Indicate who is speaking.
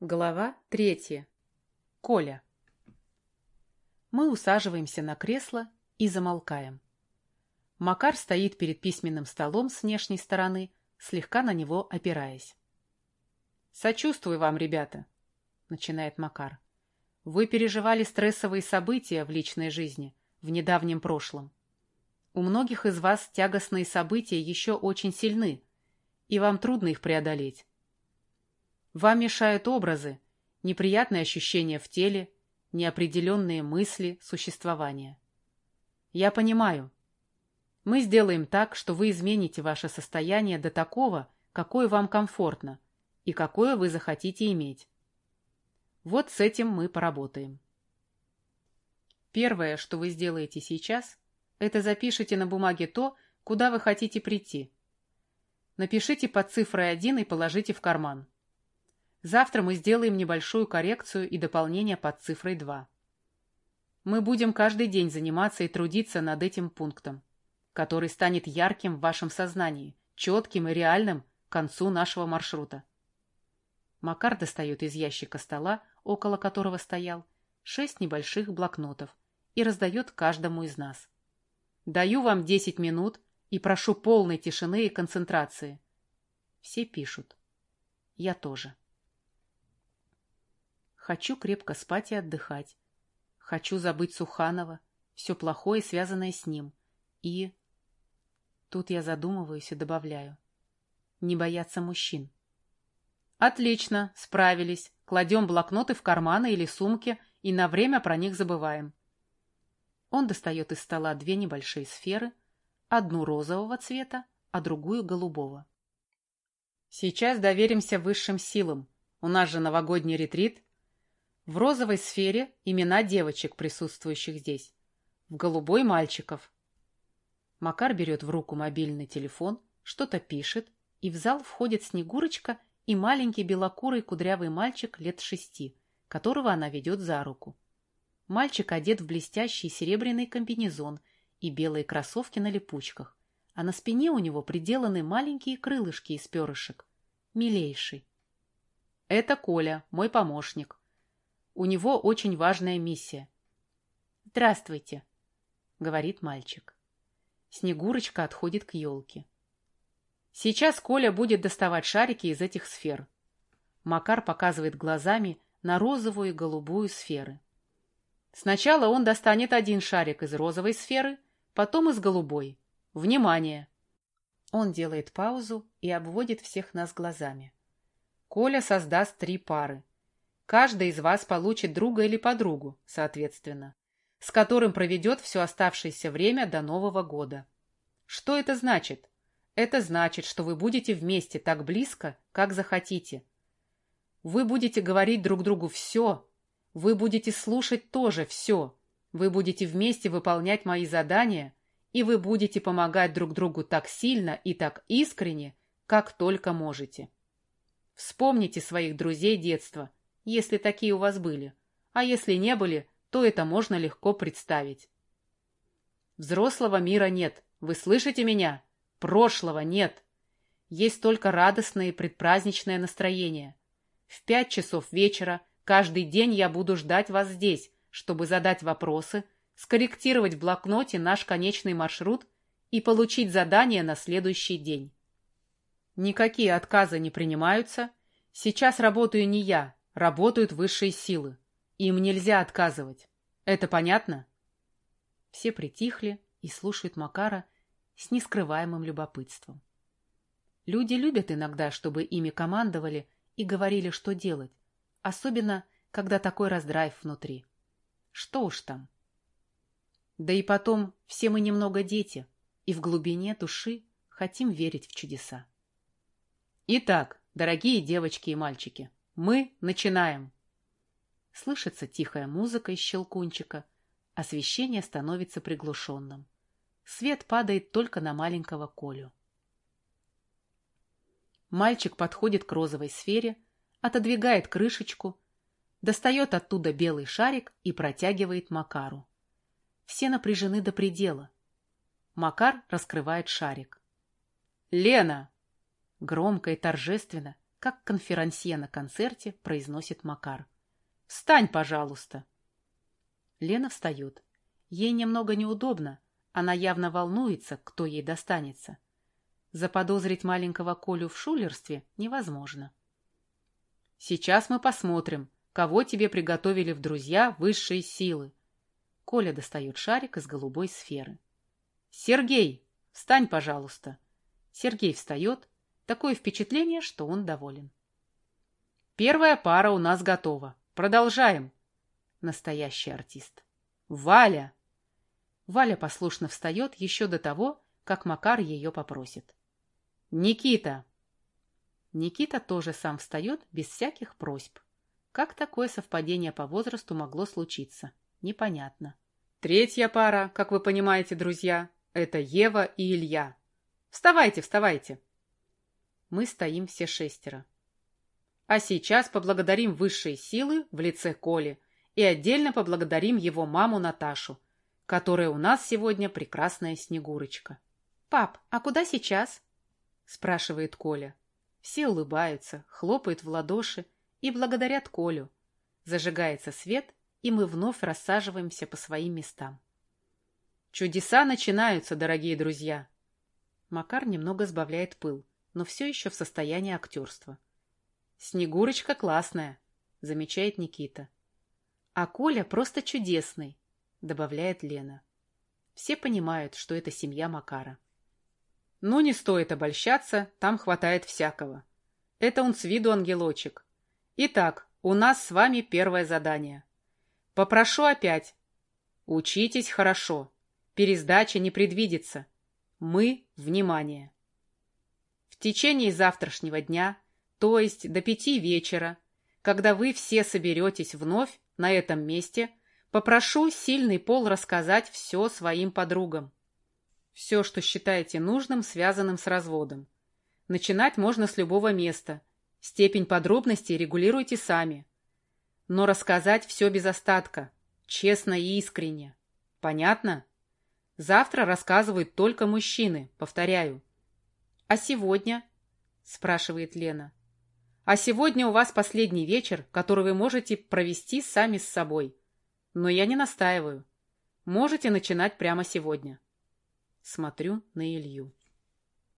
Speaker 1: Глава третья. Коля. Мы усаживаемся на кресло и замолкаем. Макар стоит перед письменным столом с внешней стороны, слегка на него опираясь. «Сочувствую вам, ребята», — начинает Макар. «Вы переживали стрессовые события в личной жизни, в недавнем прошлом. У многих из вас тягостные события еще очень сильны, и вам трудно их преодолеть. Вам мешают образы, неприятные ощущения в теле, неопределенные мысли существования. Я понимаю. Мы сделаем так, что вы измените ваше состояние до такого, какое вам комфортно и какое вы захотите иметь. Вот с этим мы поработаем. Первое, что вы сделаете сейчас, это запишите на бумаге то, куда вы хотите прийти. Напишите под цифрой 1 и положите в карман. Завтра мы сделаем небольшую коррекцию и дополнение под цифрой 2. Мы будем каждый день заниматься и трудиться над этим пунктом, который станет ярким в вашем сознании, четким и реальным к концу нашего маршрута. Макар достает из ящика стола, около которого стоял, шесть небольших блокнотов и раздает каждому из нас. Даю вам 10 минут и прошу полной тишины и концентрации. Все пишут. Я тоже. Хочу крепко спать и отдыхать. Хочу забыть Суханова, все плохое, связанное с ним. И... Тут я задумываюсь и добавляю. Не бояться мужчин. Отлично, справились. Кладем блокноты в карманы или сумки и на время про них забываем. Он достает из стола две небольшие сферы, одну розового цвета, а другую голубого. Сейчас доверимся высшим силам. У нас же новогодний ретрит, в розовой сфере имена девочек, присутствующих здесь. В голубой — мальчиков. Макар берет в руку мобильный телефон, что-то пишет, и в зал входит Снегурочка и маленький белокурый кудрявый мальчик лет шести, которого она ведет за руку. Мальчик одет в блестящий серебряный комбинезон и белые кроссовки на липучках, а на спине у него приделаны маленькие крылышки из перышек. Милейший. Это Коля, мой помощник. У него очень важная миссия. «Здравствуйте», — говорит мальчик. Снегурочка отходит к елке. Сейчас Коля будет доставать шарики из этих сфер. Макар показывает глазами на розовую и голубую сферы. Сначала он достанет один шарик из розовой сферы, потом из голубой. Внимание! Он делает паузу и обводит всех нас глазами. Коля создаст три пары. Каждый из вас получит друга или подругу, соответственно, с которым проведет все оставшееся время до Нового года. Что это значит? Это значит, что вы будете вместе так близко, как захотите. Вы будете говорить друг другу все, вы будете слушать тоже все, вы будете вместе выполнять мои задания, и вы будете помогать друг другу так сильно и так искренне, как только можете. Вспомните своих друзей детства – если такие у вас были. А если не были, то это можно легко представить. Взрослого мира нет. Вы слышите меня? Прошлого нет. Есть только радостное предпраздничное настроение. В пять часов вечера каждый день я буду ждать вас здесь, чтобы задать вопросы, скорректировать в блокноте наш конечный маршрут и получить задание на следующий день. Никакие отказы не принимаются. Сейчас работаю не я, Работают высшие силы. Им нельзя отказывать. Это понятно? Все притихли и слушают Макара с нескрываемым любопытством. Люди любят иногда, чтобы ими командовали и говорили, что делать, особенно, когда такой раздрайв внутри. Что уж там. Да и потом, все мы немного дети, и в глубине души хотим верить в чудеса. Итак, дорогие девочки и мальчики, мы начинаем. Слышится тихая музыка из щелкунчика. Освещение становится приглушенным. Свет падает только на маленького Колю. Мальчик подходит к розовой сфере, отодвигает крышечку, достает оттуда белый шарик и протягивает Макару. Все напряжены до предела. Макар раскрывает шарик. «Лена!» Громко и торжественно, как конферансье на концерте произносит Макар. «Встань, пожалуйста!» Лена встает. Ей немного неудобно. Она явно волнуется, кто ей достанется. Заподозрить маленького Колю в шулерстве невозможно. «Сейчас мы посмотрим, кого тебе приготовили в друзья высшие силы». Коля достает шарик из голубой сферы. «Сергей, встань, пожалуйста». Сергей встает. Такое впечатление, что он доволен. «Первая пара у нас готова. Продолжаем». Настоящий артист. «Валя!» Валя послушно встает еще до того, как Макар ее попросит. «Никита!» Никита тоже сам встает без всяких просьб. Как такое совпадение по возрасту могло случиться? Непонятно. Третья пара, как вы понимаете, друзья, это Ева и Илья. Вставайте, вставайте. Мы стоим все шестеро. А сейчас поблагодарим высшие силы в лице Коли и отдельно поблагодарим его маму Наташу, которая у нас сегодня прекрасная Снегурочка. «Пап, а куда сейчас?» — спрашивает Коля. Все улыбаются, хлопают в ладоши и благодарят Колю. Зажигается свет, и мы вновь рассаживаемся по своим местам. Чудеса начинаются, дорогие друзья. Макар немного сбавляет пыл, но все еще в состоянии актерства. Снегурочка классная, замечает Никита. А Коля просто чудесный, добавляет Лена. Все понимают, что это семья Макара. Ну, не стоит обольщаться, там хватает всякого. Это он с виду ангелочек. Итак, у нас с вами первое задание. Попрошу опять. Учитесь хорошо. Пересдача не предвидится. Мы – внимание. Течение завтрашнего дня, то есть до пяти вечера, когда вы все соберетесь вновь на этом месте, попрошу сильный пол рассказать все своим подругам. Все, что считаете нужным, связанным с разводом. Начинать можно с любого места. Степень подробностей регулируйте сами. Но рассказать все без остатка, честно и искренне. Понятно? Завтра рассказывают только мужчины, повторяю. А сегодня? спрашивает Лена. А сегодня у вас последний вечер, который вы можете провести сами с собой. Но я не настаиваю. Можете начинать прямо сегодня. Смотрю на Илью.